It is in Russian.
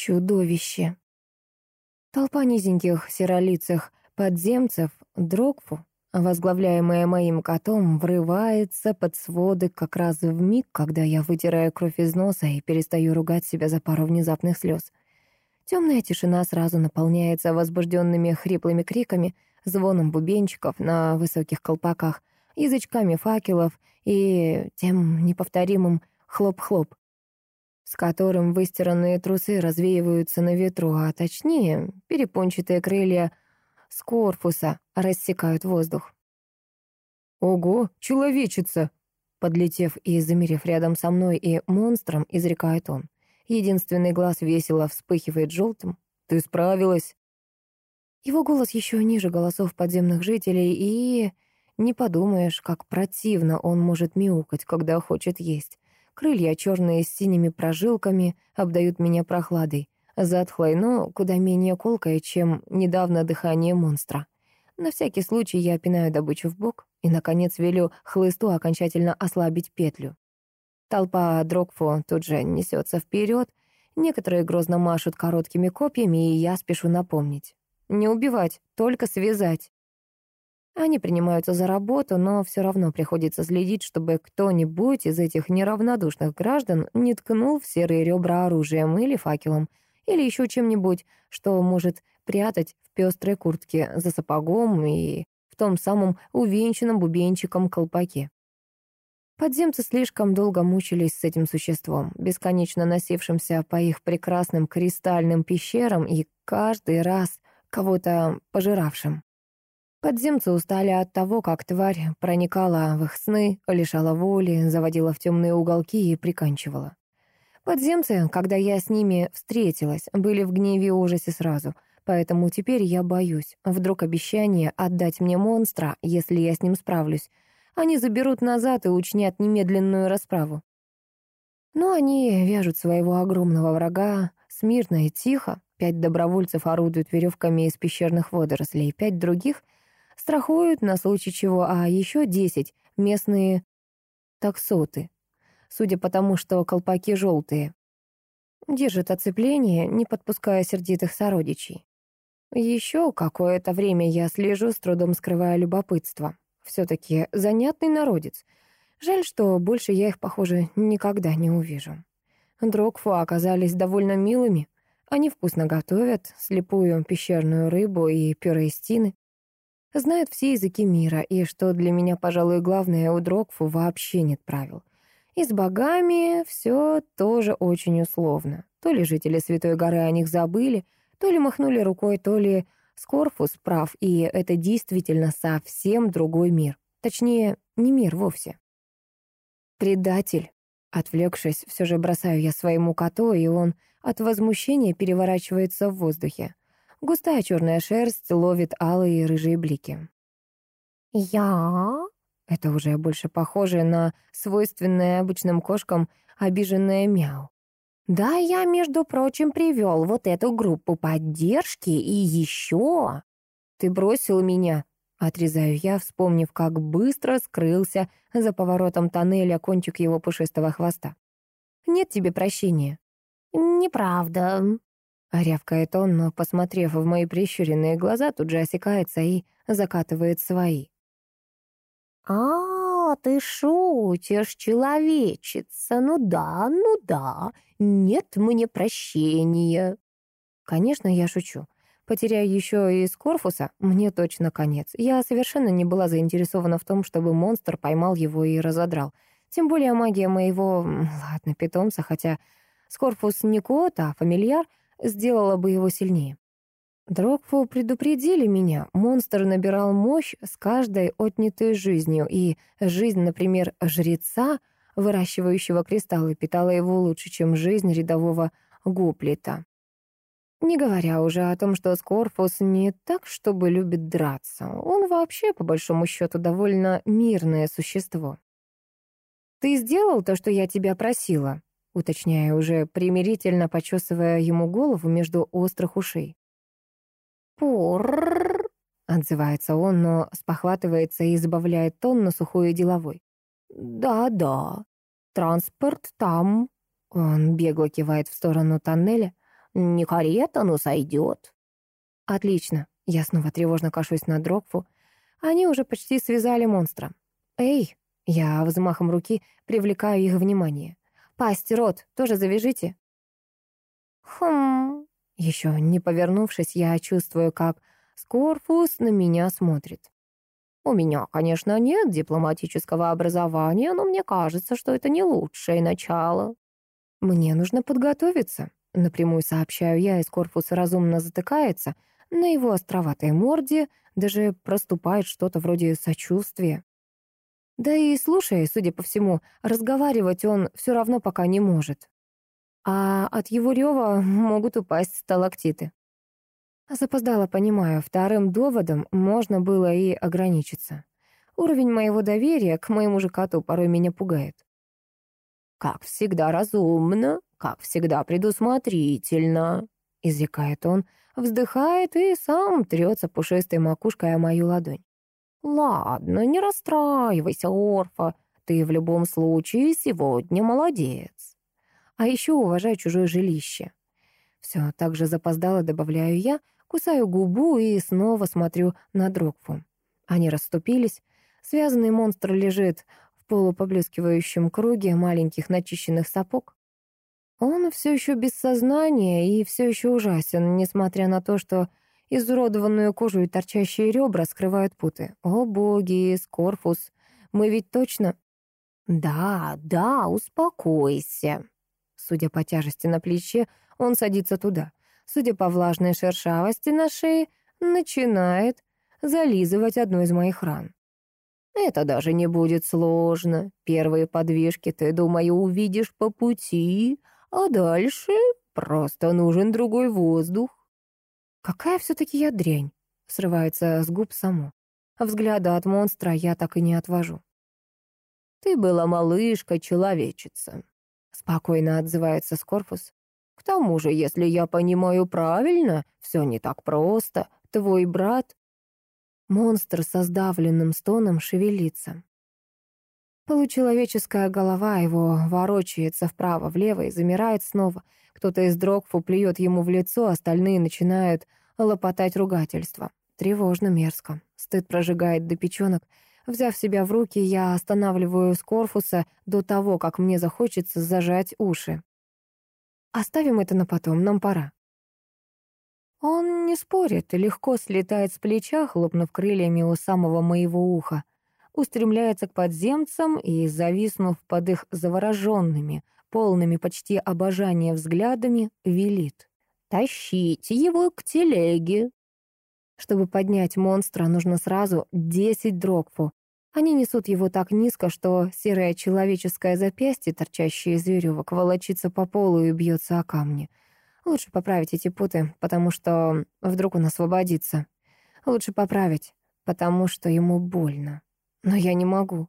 Чудовище. Толпа низеньких серолицых подземцев Дрогфу, возглавляемая моим котом, врывается под своды как раз в миг, когда я вытираю кровь из носа и перестаю ругать себя за пару внезапных слез. Темная тишина сразу наполняется возбужденными хриплыми криками, звоном бубенчиков на высоких колпаках, язычками факелов и тем неповторимым хлоп-хлоп, с которым выстиранные трусы развеиваются на ветру, а точнее, перепончатые крылья с корпуса рассекают воздух. «Ого, человечица!» Подлетев и замерев рядом со мной и монстром, изрекает он. Единственный глаз весело вспыхивает желтым. «Ты справилась!» Его голос еще ниже голосов подземных жителей, и... Не подумаешь, как противно он может мяукать, когда хочет есть. Крылья черные с синими прожилками обдают меня прохладой. Затхлой, но куда менее колкой, чем недавно дыхание монстра. На всякий случай я пинаю добычу в бок и, наконец, велю хлысту окончательно ослабить петлю. Толпа Дрогфо тут же несется вперед, некоторые грозно машут короткими копьями, и я спешу напомнить. Не убивать, только связать. Они принимаются за работу, но все равно приходится следить, чтобы кто-нибудь из этих неравнодушных граждан не ткнул в серые ребра оружием или факелом, или еще чем-нибудь, что может прятать в пестрой куртке за сапогом и в том самом увенчанном бубенчиком колпаке. Подземцы слишком долго мучились с этим существом, бесконечно носившимся по их прекрасным кристальным пещерам и каждый раз кого-то пожиравшим. Подземцы устали от того, как тварь проникала в их сны, лишала воли, заводила в темные уголки и приканчивала. Подземцы, когда я с ними встретилась, были в гневе и ужасе сразу, поэтому теперь я боюсь. Вдруг обещание отдать мне монстра, если я с ним справлюсь, они заберут назад и учнят немедленную расправу. Но они вяжут своего огромного врага смирно и тихо. Пять добровольцев орудуют веревками из пещерных водорослей, пять других — Страхуют на случай чего, а еще десять — местные таксоты. Судя по тому, что колпаки желтые. Держат оцепление, не подпуская сердитых сородичей. Еще какое-то время я слежу, с трудом скрывая любопытство. Все-таки занятный народец. Жаль, что больше я их, похоже, никогда не увижу. Дрогфу оказались довольно милыми. Они вкусно готовят слепую пещерную рыбу и пюре из тины. Знают все языки мира, и, что для меня, пожалуй, главное, у Дрогфу вообще нет правил. И с богами все тоже очень условно. То ли жители Святой горы о них забыли, то ли махнули рукой, то ли Скорфус прав, и это действительно совсем другой мир. Точнее, не мир вовсе. Предатель. Отвлекшись, все же бросаю я своему коту, и он от возмущения переворачивается в воздухе. Густая черная шерсть ловит алые и рыжие блики. «Я?» Это уже больше похоже на свойственное обычным кошкам обиженное мяу. «Да, я, между прочим, привел вот эту группу поддержки и еще...» «Ты бросил меня», — отрезаю я, вспомнив, как быстро скрылся за поворотом тоннеля кончик его пушистого хвоста. «Нет тебе прощения». «Неправда», Рявкает он, но, посмотрев в мои прищуренные глаза, тут же осекается и закатывает свои. «А, ты шутишь, человечица, ну да, ну да, нет мне прощения». Конечно, я шучу. Потеряю еще и из Корфуса, мне точно конец. Я совершенно не была заинтересована в том, чтобы монстр поймал его и разодрал. Тем более магия моего, ладно, питомца, хотя Скорфус не кот, а фамильяр — сделала бы его сильнее. Дрогфу предупредили меня, монстр набирал мощь с каждой отнятой жизнью, и жизнь, например, жреца, выращивающего кристаллы, питала его лучше, чем жизнь рядового гоплита. Не говоря уже о том, что Скорфус не так, чтобы любит драться. Он вообще, по большому счету, довольно мирное существо. «Ты сделал то, что я тебя просила?» Уточняя уже примирительно, почесывая ему голову между острых ушей. «Пурррр», — отзывается он, но спохватывается и избавляет тон на сухой и деловой. «Да-да, транспорт там». Он бегло кивает в сторону тоннеля. Не карета, но сойдет. Отлично. Я снова тревожно кашусь на Дрогфу. Они уже почти связали монстра. Эй! Я взмахом руки привлекаю их внимание. Пасть, рот, тоже завяжите. Хм. Еще не повернувшись, я чувствую, как Скорфус на меня смотрит. У меня, конечно, нет дипломатического образования, но мне кажется, что это не лучшее начало. Мне нужно подготовиться. Напрямую сообщаю я, и Скорфус разумно затыкается. На его островатой морде даже проступает что-то вроде сочувствия. Да и слушай, судя по всему, разговаривать он все равно пока не может. А от его рева могут упасть сталактиты. Запоздало понимаю, вторым доводом можно было и ограничиться. Уровень моего доверия к моему же коту порой меня пугает. «Как всегда разумно, как всегда предусмотрительно», — изрекает он, вздыхает и сам трется пушистой макушкой о мою ладонь. «Ладно, не расстраивайся, Орфа, ты в любом случае сегодня молодец. А еще уважай чужое жилище». Все так же запоздало добавляю я, Кусаю губу и снова смотрю на Дрогфу. Они расступились. Связанный монстр лежит в полупоблескивающем круге маленьких начищенных сапог. Он все еще без сознания и все еще ужасен, несмотря на то, что изуродованную кожу и торчащие ребра скрывают путы. О боги, Скорфус, мы ведь точно... Да, да, успокойся. Судя по тяжести на плече, он садится туда судя по влажной шершавости на шее, начинает зализывать одну из моих ран. Это даже не будет сложно. Первые подвижки ты, думаю, увидишь по пути, а дальше просто нужен другой воздух. Какая все-таки я дрянь, срывается с губ само. Взгляда от монстра я так и не отвожу. Ты была малышка-человечица, спокойно отзывается Скорпус. К тому же, если я понимаю правильно, все не так просто. Твой брат...» Монстр со сдавленным стоном шевелится. Получеловеческая голова его ворочается вправо-влево и замирает снова. Кто-то из Дрогфу плюет ему в лицо, остальные начинают лопотать ругательства. Тревожно, мерзко. Стыд прожигает до печенок. Взяв себя в руки, я останавливаю Скорфуса до того, как мне захочется зажать уши. Оставим это на потом, нам пора. Он не спорит легко слетает с плеча, хлопнув крыльями у самого моего уха, устремляется к подземцам и, зависнув под их завороженными, полными почти обожания взглядами, велит. «Тащите его к телеге!» Чтобы поднять монстра, нужно сразу десять дрогфу, они несут его так низко, что серое человеческое запястье, торчащее из веревок, волочится по полу и бьется о камни. Лучше поправить эти путы, потому что вдруг он освободится. Лучше поправить, потому что ему больно. Но я не могу.